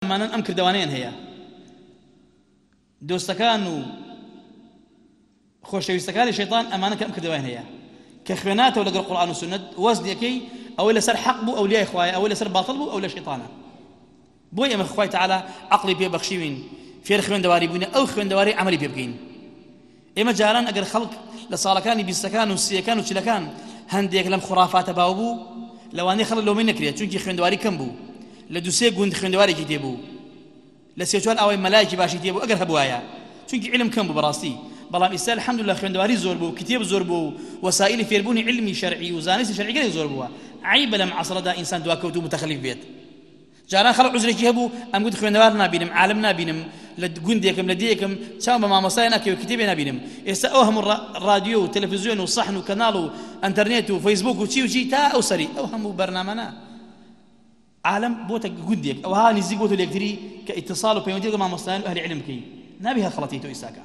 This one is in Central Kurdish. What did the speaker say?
مسوڵمانان ئەم کردەوانەیان هەیە دۆستەکان و خۆشەویستەکانی شەیطان ئەمانە کە ئەم کردەوەیان هەیە کە خوێناتەوە لەگەڵ قورآن و سنت وەزنەکەی ئەوەی لەسەر حەق بوو ئەو لای خوایە ئەوەی لەسەر باتڵ بوو ئەو لە شەیطانە بۆی ئەمە خوای تعالی عەقڵی پێ بەخشیوین فێر خوێندەواری بووینە ئەو خوێندەواری عملی پێ بکەین ئێمە جاران ئەگەر خەڵک لە ساڵەکانی بیستەکان و سیەکان و چلەکان هەندێک لەم خورافاتە باو بوو لەوانەیە خەڵک لۆمەی نەکرێت چونکی خوێندەواری کەم بوو لە دوسێ گوند خوێندەوارێکی تێ بوو لە سێ چوار ئەوەی مەلایەکی باشی تێ بوو ئەگەر هەبوایە چونکی علم کەم بوو بەڕاستی بەڵام ئیستا الحمد لله خوێندەواری زۆر بوو کتێب زۆر بوو و وسائلی فێربوونی علمی شەرعی و زانستی شەرعی گەلێک زۆر بووە عیبە لەم عەسرەدا ئینسان دواکەوتوو متەخەلیف بێت جاران خەڵک عوزرێکی هەبوو ئەمگوت خوێندەوار نابینم عالم نابینم لە گوندێکم لە دێکم چاو بە مامۆستای ناکەوە کتێبێ نابینم ئێستا ئەو هەموو ڕادیۆ و تەلەفزیۆن و سەحن و کەناڵ و ئەتەرنێت و فەیسبوک و چی و چی تا ئەو سەری ئەو هەموو بەرنامەە عالم بۆتە گوندێک ئەوها نزیک بۆتە لەکتری کە ئیتصال و پەیوەندی لەگەڵ مامۆستایان و ئەهلی علم بکەی نابێ هەر خەڵەتی تۆ ئیساکە